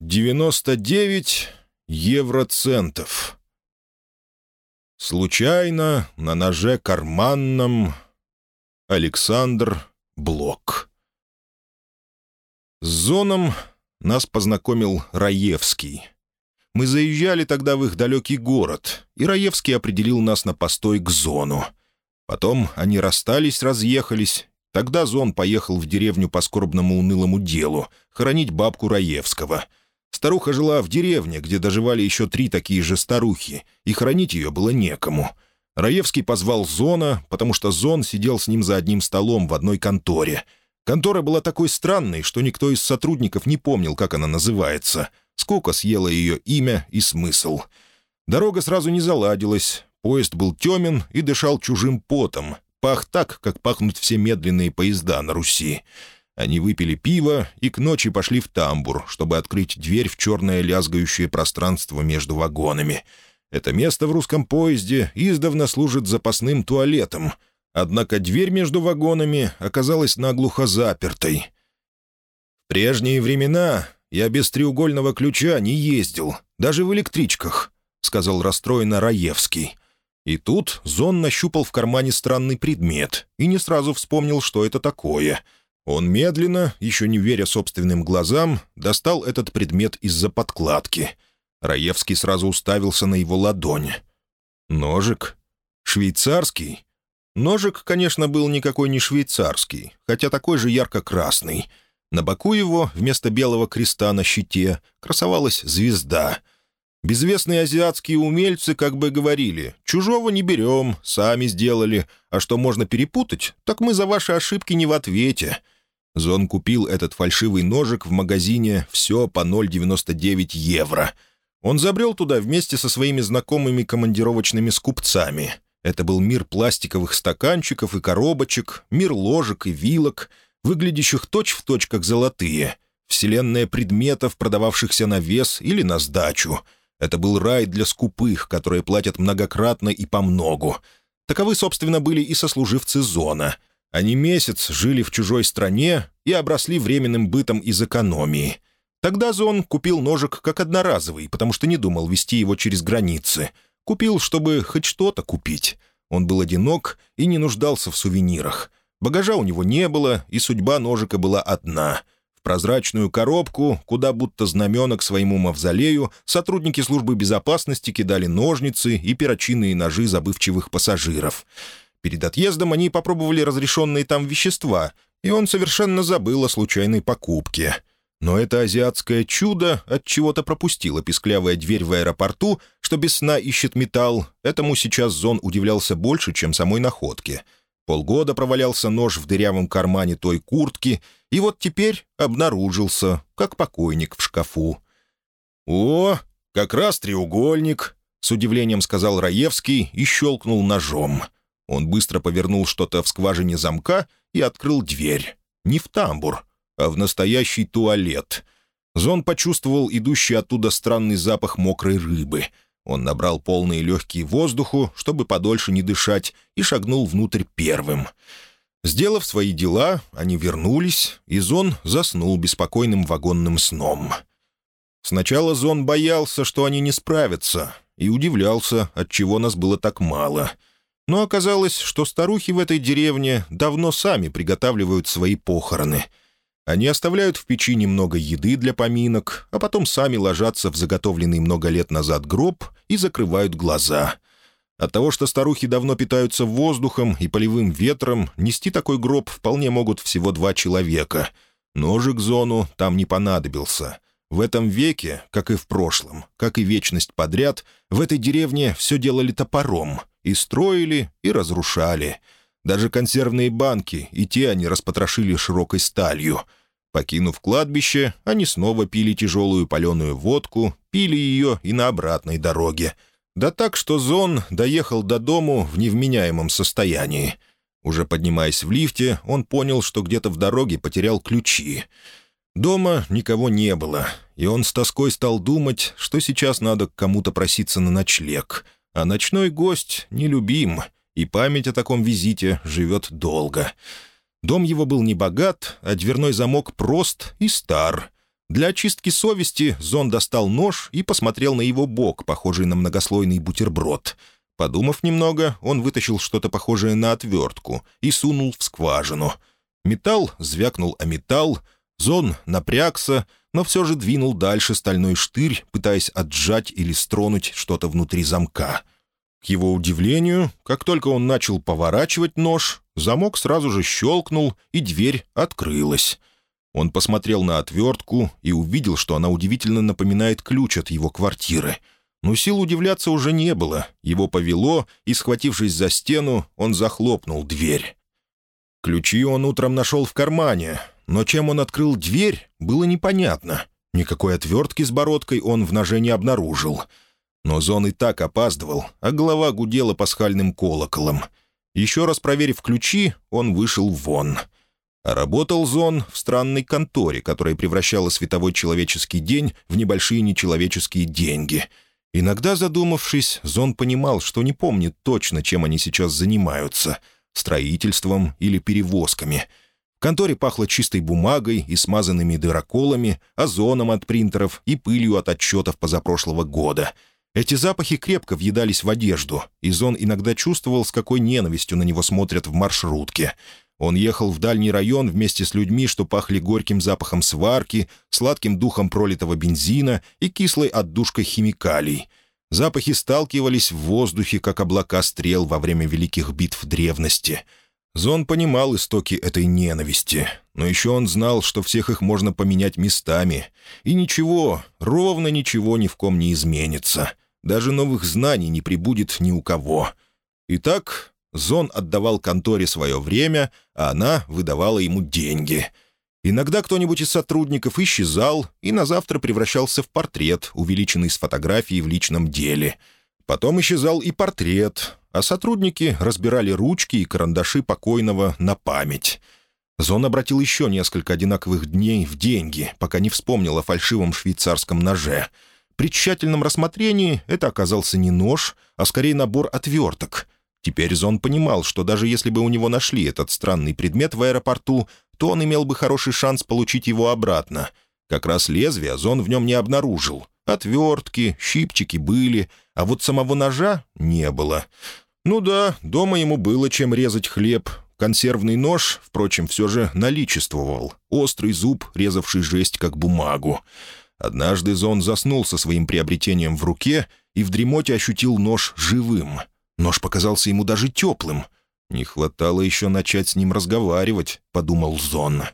99 евроцентов. Случайно на ноже карманном Александр Блок. С зоном нас познакомил Раевский. Мы заезжали тогда в их далекий город, и Раевский определил нас на постой к зону. Потом они расстались, разъехались. Тогда Зон поехал в деревню по скорбному унылому делу, хоронить бабку Раевского — Старуха жила в деревне, где доживали еще три такие же старухи, и хранить ее было некому. Раевский позвал Зона, потому что Зон сидел с ним за одним столом в одной конторе. Контора была такой странной, что никто из сотрудников не помнил, как она называется. Сколько съела ее имя и смысл. Дорога сразу не заладилась, поезд был темен и дышал чужим потом. Пах так, как пахнут все медленные поезда на Руси. Они выпили пиво и к ночи пошли в тамбур, чтобы открыть дверь в черное лязгающее пространство между вагонами. Это место в русском поезде издавна служит запасным туалетом, однако дверь между вагонами оказалась наглухо запертой. В прежние времена я без треугольного ключа не ездил, даже в электричках, — сказал расстроенно Раевский. И тут Зон нащупал в кармане странный предмет и не сразу вспомнил, что это такое — он медленно, еще не веря собственным глазам, достал этот предмет из-за подкладки. Раевский сразу уставился на его ладонь. «Ножик? Швейцарский?» Ножик, конечно, был никакой не швейцарский, хотя такой же ярко-красный. На боку его, вместо белого креста на щите, красовалась звезда. Безвестные азиатские умельцы как бы говорили, «Чужого не берем, сами сделали, а что можно перепутать, так мы за ваши ошибки не в ответе». Зон купил этот фальшивый ножик в магазине «Все по 0,99 евро». Он забрел туда вместе со своими знакомыми командировочными скупцами. Это был мир пластиковых стаканчиков и коробочек, мир ложек и вилок, выглядящих точь-в-точь точь как золотые, вселенная предметов, продававшихся на вес или на сдачу. Это был рай для скупых, которые платят многократно и по многу. Таковы, собственно, были и сослуживцы Зона — они месяц жили в чужой стране и обросли временным бытом из экономии. Тогда Зон купил ножик как одноразовый, потому что не думал вести его через границы. Купил, чтобы хоть что-то купить. Он был одинок и не нуждался в сувенирах. Багажа у него не было, и судьба ножика была одна. В прозрачную коробку, куда будто знамена к своему мавзолею, сотрудники службы безопасности кидали ножницы и перочинные ножи забывчивых пассажиров — Перед отъездом они попробовали разрешенные там вещества, и он совершенно забыл о случайной покупке. Но это азиатское чудо от чего то пропустило писклявая дверь в аэропорту, что без сна ищет металл. Этому сейчас Зон удивлялся больше, чем самой находке. Полгода провалялся нож в дырявом кармане той куртки, и вот теперь обнаружился, как покойник в шкафу. «О, как раз треугольник», — с удивлением сказал Раевский и щелкнул ножом — он быстро повернул что-то в скважине замка и открыл дверь. Не в тамбур, а в настоящий туалет. Зон почувствовал идущий оттуда странный запах мокрой рыбы. Он набрал полные легкие воздуху, чтобы подольше не дышать, и шагнул внутрь первым. Сделав свои дела, они вернулись, и Зон заснул беспокойным вагонным сном. Сначала Зон боялся, что они не справятся, и удивлялся, отчего нас было так мало — но оказалось, что старухи в этой деревне давно сами приготавливают свои похороны. Они оставляют в печи немного еды для поминок, а потом сами ложатся в заготовленный много лет назад гроб и закрывают глаза. От того, что старухи давно питаются воздухом и полевым ветром, нести такой гроб вполне могут всего два человека. Ножик зону там не понадобился. В этом веке, как и в прошлом, как и вечность подряд, в этой деревне все делали топором — и строили, и разрушали. Даже консервные банки, и те они распотрошили широкой сталью. Покинув кладбище, они снова пили тяжелую паленую водку, пили ее и на обратной дороге. Да так, что Зон доехал до дому в невменяемом состоянии. Уже поднимаясь в лифте, он понял, что где-то в дороге потерял ключи. Дома никого не было, и он с тоской стал думать, что сейчас надо к кому-то проситься на ночлег — а ночной гость нелюбим, и память о таком визите живет долго. Дом его был не богат, а дверной замок прост и стар. Для очистки совести Зон достал нож и посмотрел на его бок, похожий на многослойный бутерброд. Подумав немного, он вытащил что-то похожее на отвертку и сунул в скважину. Металл звякнул о металл, Зон напрягся, но все же двинул дальше стальной штырь, пытаясь отжать или стронуть что-то внутри замка. К его удивлению, как только он начал поворачивать нож, замок сразу же щелкнул, и дверь открылась. Он посмотрел на отвертку и увидел, что она удивительно напоминает ключ от его квартиры. Но сил удивляться уже не было. Его повело, и, схватившись за стену, он захлопнул дверь. Ключи он утром нашел в кармане, но чем он открыл дверь, было непонятно. Никакой отвертки с бородкой он в ноже не обнаружил. Но Зон и так опаздывал, а голова гудела пасхальным колоколом. Еще раз проверив ключи, он вышел вон. А работал Зон в странной конторе, которая превращала световой человеческий день в небольшие нечеловеческие деньги. Иногда, задумавшись, Зон понимал, что не помнит точно, чем они сейчас занимаются — строительством или перевозками. В конторе пахло чистой бумагой и смазанными дыроколами, озоном от принтеров и пылью от отчетов позапрошлого года. Эти запахи крепко въедались в одежду, и Зон иногда чувствовал, с какой ненавистью на него смотрят в маршрутке. Он ехал в дальний район вместе с людьми, что пахли горьким запахом сварки, сладким духом пролитого бензина и кислой отдушкой химикалий — Запахи сталкивались в воздухе, как облака стрел во время великих битв древности. Зон понимал истоки этой ненависти, но еще он знал, что всех их можно поменять местами. И ничего, ровно ничего ни в ком не изменится. Даже новых знаний не прибудет ни у кого. Итак, Зон отдавал конторе свое время, а она выдавала ему деньги — Иногда кто-нибудь из сотрудников исчезал и на завтра превращался в портрет, увеличенный с фотографией в личном деле. Потом исчезал и портрет, а сотрудники разбирали ручки и карандаши покойного на память. Зон обратил еще несколько одинаковых дней в деньги, пока не вспомнил о фальшивом швейцарском ноже. При тщательном рассмотрении это оказался не нож, а скорее набор отверток. Теперь Зон понимал, что даже если бы у него нашли этот странный предмет в аэропорту, то он имел бы хороший шанс получить его обратно. Как раз лезвия Зон в нем не обнаружил. Отвертки, щипчики были, а вот самого ножа не было. Ну да, дома ему было чем резать хлеб. Консервный нож, впрочем, все же наличествовал. Острый зуб, резавший жесть как бумагу. Однажды Зон заснул со своим приобретением в руке и в дремоте ощутил нож живым. Нож показался ему даже теплым — «Не хватало еще начать с ним разговаривать», — подумал Зон.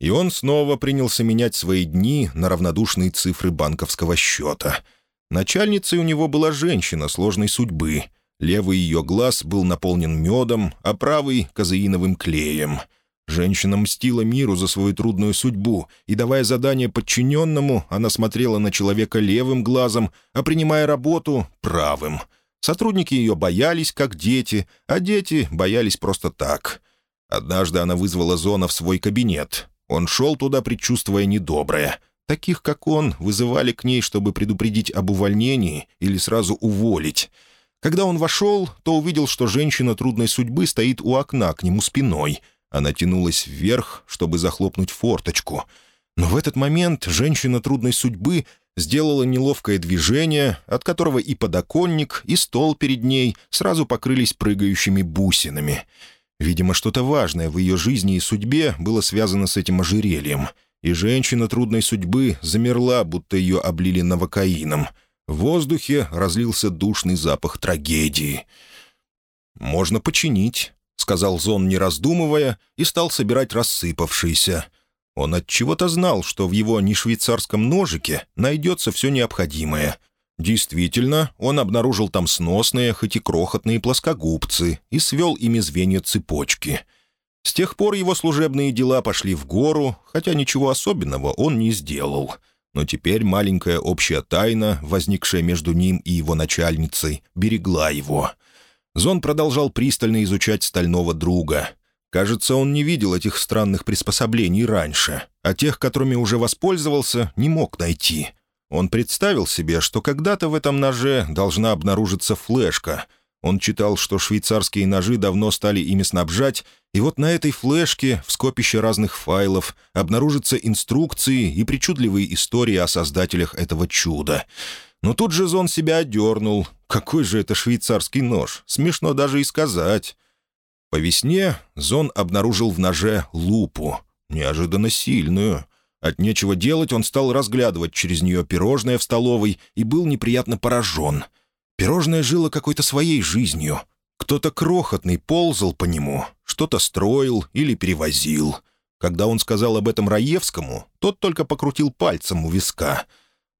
И он снова принялся менять свои дни на равнодушные цифры банковского счета. Начальницей у него была женщина сложной судьбы. Левый ее глаз был наполнен медом, а правый — казеиновым клеем. Женщина мстила миру за свою трудную судьбу, и, давая задание подчиненному, она смотрела на человека левым глазом, а, принимая работу — правым — Сотрудники ее боялись, как дети, а дети боялись просто так. Однажды она вызвала Зона в свой кабинет. Он шел туда, предчувствуя недоброе. Таких, как он, вызывали к ней, чтобы предупредить об увольнении или сразу уволить. Когда он вошел, то увидел, что женщина трудной судьбы стоит у окна к нему спиной. Она тянулась вверх, чтобы захлопнуть форточку. Но в этот момент женщина трудной судьбы сделала неловкое движение, от которого и подоконник, и стол перед ней сразу покрылись прыгающими бусинами. Видимо, что-то важное в ее жизни и судьбе было связано с этим ожерельем, и женщина трудной судьбы замерла, будто ее облили новокаином. В воздухе разлился душный запах трагедии. «Можно починить», — сказал Зон, не раздумывая, и стал собирать рассыпавшиеся — он от чего то знал, что в его нешвейцарском ножике найдется все необходимое. Действительно, он обнаружил там сносные, хоть и крохотные плоскогубцы и свел ими звенья цепочки. С тех пор его служебные дела пошли в гору, хотя ничего особенного он не сделал. Но теперь маленькая общая тайна, возникшая между ним и его начальницей, берегла его. Зон продолжал пристально изучать стального друга — Кажется, он не видел этих странных приспособлений раньше, а тех, которыми уже воспользовался, не мог найти. Он представил себе, что когда-то в этом ноже должна обнаружиться флешка. Он читал, что швейцарские ножи давно стали ими снабжать, и вот на этой флешке, в скопище разных файлов, обнаружатся инструкции и причудливые истории о создателях этого чуда. Но тут же Зон себя одернул. Какой же это швейцарский нож? Смешно даже и сказать. По весне Зон обнаружил в ноже лупу, неожиданно сильную. От нечего делать он стал разглядывать через нее пирожное в столовой и был неприятно поражен — Пирожное жило какой-то своей жизнью. Кто-то крохотный ползал по нему, что-то строил или перевозил. Когда он сказал об этом Раевскому, тот только покрутил пальцем у виска.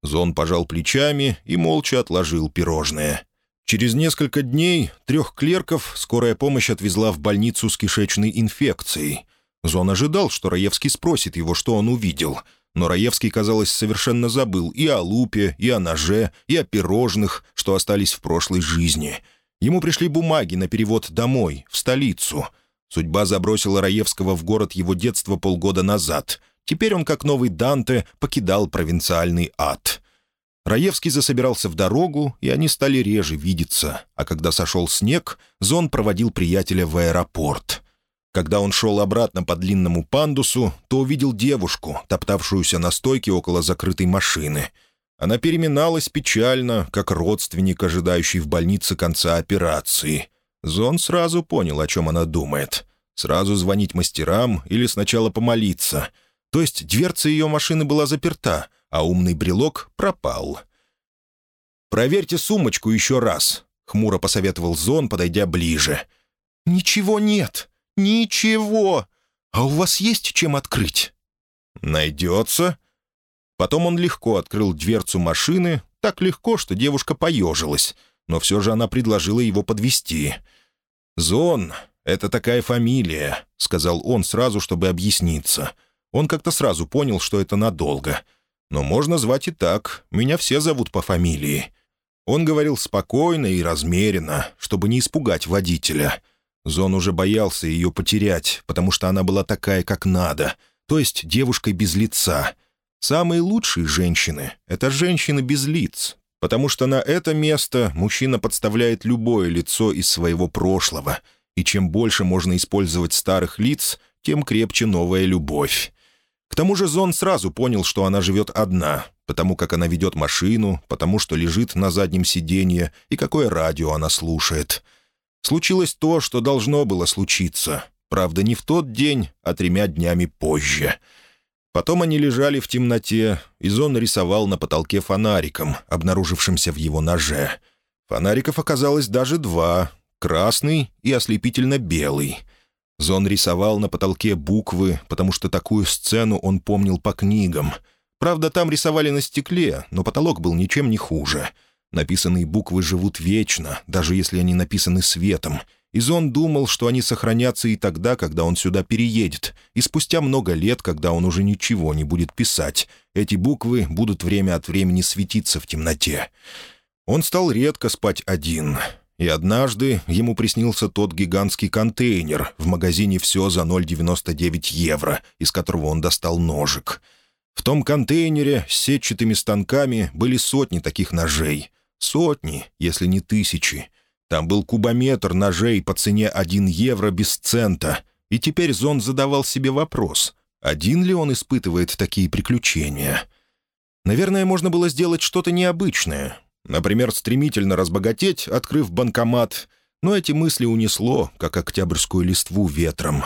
Зон пожал плечами и молча отложил пирожное. Через несколько дней трех клерков скорая помощь отвезла в больницу с кишечной инфекцией. Зон ожидал, что Раевский спросит его, что он увидел — но Раевский, казалось, совершенно забыл и о лупе, и о ноже, и о пирожных, что остались в прошлой жизни. Ему пришли бумаги на перевод домой, в столицу. Судьба забросила Раевского в город его детства полгода назад. Теперь он, как новый Данте, покидал провинциальный ад. Раевский засобирался в дорогу, и они стали реже видеться, а когда сошел снег, Зон проводил приятеля в аэропорт. Когда он шел обратно по длинному пандусу, то увидел девушку, топтавшуюся на стойке около закрытой машины. Она переминалась печально, как родственник, ожидающий в больнице конца операции. Зон сразу понял, о чем она думает. Сразу звонить мастерам или сначала помолиться. То есть дверца ее машины была заперта, а умный брелок пропал. «Проверьте сумочку еще раз», — хмуро посоветовал Зон, подойдя ближе. «Ничего нет», «Ничего! А у вас есть чем открыть?» «Найдется». Потом он легко открыл дверцу машины, так легко, что девушка поежилась, но все же она предложила его подвести. «Зон — это такая фамилия», — сказал он сразу, чтобы объясниться. Он как-то сразу понял, что это надолго. «Но можно звать и так. Меня все зовут по фамилии». Он говорил спокойно и размеренно, чтобы не испугать водителя — Зон уже боялся ее потерять, потому что она была такая, как надо, то есть девушкой без лица. Самые лучшие женщины — это женщины без лиц, потому что на это место мужчина подставляет любое лицо из своего прошлого, и чем больше можно использовать старых лиц, тем крепче новая любовь. К тому же Зон сразу понял, что она живет одна, потому как она ведет машину, потому что лежит на заднем сиденье и какое радио она слушает — Случилось то, что должно было случиться. Правда, не в тот день, а тремя днями позже. Потом они лежали в темноте, и Зон рисовал на потолке фонариком, обнаружившимся в его ноже. Фонариков оказалось даже два — красный и ослепительно белый. Зон рисовал на потолке буквы, потому что такую сцену он помнил по книгам. Правда, там рисовали на стекле, но потолок был ничем не хуже — Написанные буквы живут вечно, даже если они написаны светом. И Зон думал, что они сохранятся и тогда, когда он сюда переедет, и спустя много лет, когда он уже ничего не будет писать, эти буквы будут время от времени светиться в темноте. Он стал редко спать один, и однажды ему приснился тот гигантский контейнер в магазине «Все за 0,99 евро», из которого он достал ножик. В том контейнере с сетчатыми станками были сотни таких ножей — Сотни, если не тысячи. Там был кубометр ножей по цене 1 евро без цента. И теперь Зон задавал себе вопрос, один ли он испытывает такие приключения. Наверное, можно было сделать что-то необычное. Например, стремительно разбогатеть, открыв банкомат. Но эти мысли унесло, как октябрьскую листву ветром.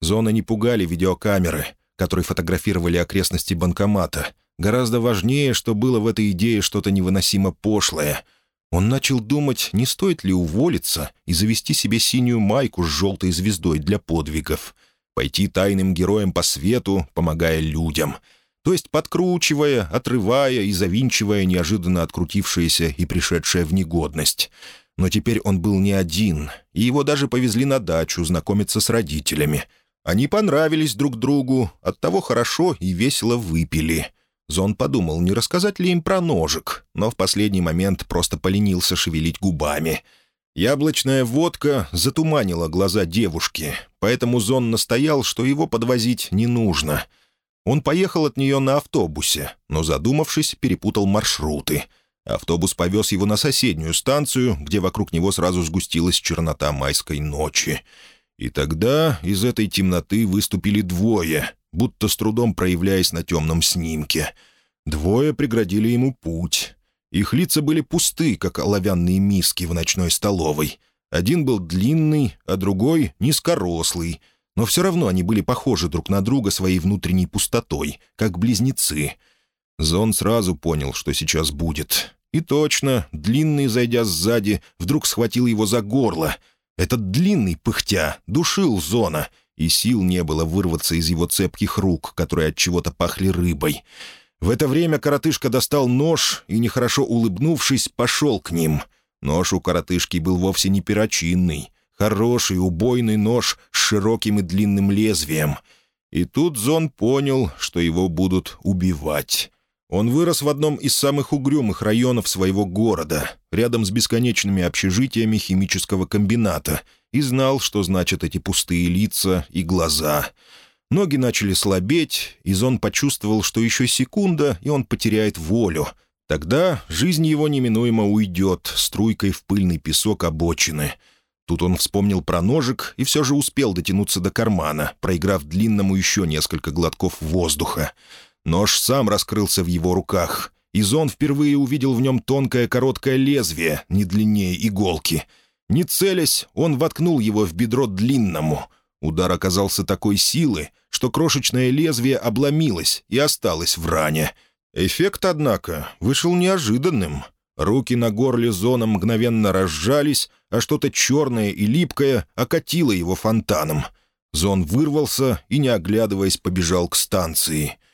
Зона не пугали видеокамеры, которые фотографировали окрестности банкомата — Гораздо важнее, что было в этой идее что-то невыносимо пошлое. Он начал думать, не стоит ли уволиться и завести себе синюю майку с желтой звездой для подвигов. Пойти тайным героем по свету, помогая людям. То есть подкручивая, отрывая и завинчивая неожиданно открутившееся и пришедшее в негодность. Но теперь он был не один, и его даже повезли на дачу знакомиться с родителями. Они понравились друг другу, оттого хорошо и весело выпили. Зон подумал, не рассказать ли им про ножик, но в последний момент просто поленился шевелить губами. Яблочная водка затуманила глаза девушки, поэтому Зон настоял, что его подвозить не нужно. Он поехал от нее на автобусе, но, задумавшись, перепутал маршруты. Автобус повез его на соседнюю станцию, где вокруг него сразу сгустилась чернота майской ночи. И тогда из этой темноты выступили двое, будто с трудом проявляясь на темном снимке. Двое преградили ему путь. Их лица были пусты, как оловянные миски в ночной столовой. Один был длинный, а другой — низкорослый. Но все равно они были похожи друг на друга своей внутренней пустотой, как близнецы. Зон сразу понял, что сейчас будет. И точно, длинный, зайдя сзади, вдруг схватил его за горло. Этот длинный, пыхтя, душил Зона, и сил не было вырваться из его цепких рук, которые от чего-то пахли рыбой. В это время коротышка достал нож и, нехорошо улыбнувшись, пошел к ним. Нож у коротышки был вовсе не перочинный. Хороший, убойный нож с широким и длинным лезвием. И тут Зон понял, что его будут убивать. Он вырос в одном из самых угрюмых районов своего города, рядом с бесконечными общежитиями химического комбината, и знал, что значат эти пустые лица и глаза. Ноги начали слабеть, и Зон почувствовал, что еще секунда, и он потеряет волю. Тогда жизнь его неминуемо уйдет струйкой в пыльный песок обочины. Тут он вспомнил про ножик и все же успел дотянуться до кармана, проиграв длинному еще несколько глотков воздуха. Нож сам раскрылся в его руках, и Зон впервые увидел в нем тонкое короткое лезвие, не длиннее иголки. Не целясь, он воткнул его в бедро длинному. Удар оказался такой силы, что крошечное лезвие обломилось и осталось в ране. Эффект, однако, вышел неожиданным. Руки на горле Зона мгновенно разжались, а что-то черное и липкое окатило его фонтаном. Зон вырвался и, не оглядываясь, побежал к станции —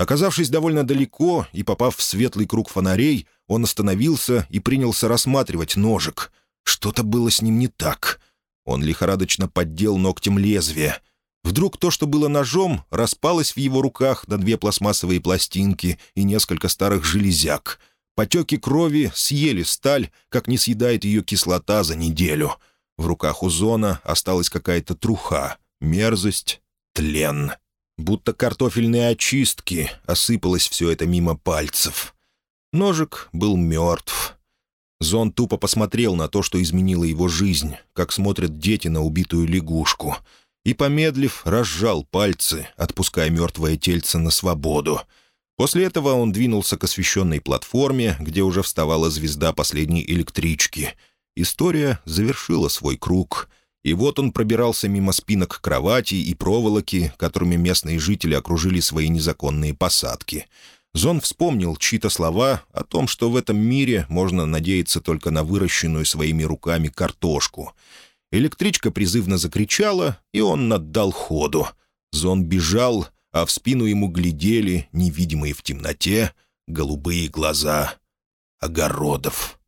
Оказавшись довольно далеко и попав в светлый круг фонарей, он остановился и принялся рассматривать ножик. Что-то было с ним не так. Он лихорадочно поддел ногтем лезвие. Вдруг то, что было ножом, распалось в его руках на две пластмассовые пластинки и несколько старых железяк. Потеки крови съели сталь, как не съедает ее кислота за неделю. В руках у Зона осталась какая-то труха, мерзость, тлен будто картофельные очистки, осыпалось все это мимо пальцев. Ножик был мертв. Зон тупо посмотрел на то, что изменило его жизнь, как смотрят дети на убитую лягушку, и, помедлив, разжал пальцы, отпуская мертвое тельце на свободу. После этого он двинулся к освещенной платформе, где уже вставала звезда последней электрички. История завершила свой круг — и вот он пробирался мимо спинок кровати и проволоки, которыми местные жители окружили свои незаконные посадки. Зон вспомнил чьи-то слова о том, что в этом мире можно надеяться только на выращенную своими руками картошку. Электричка призывно закричала, и он наддал ходу. Зон бежал, а в спину ему глядели, невидимые в темноте, голубые глаза огородов.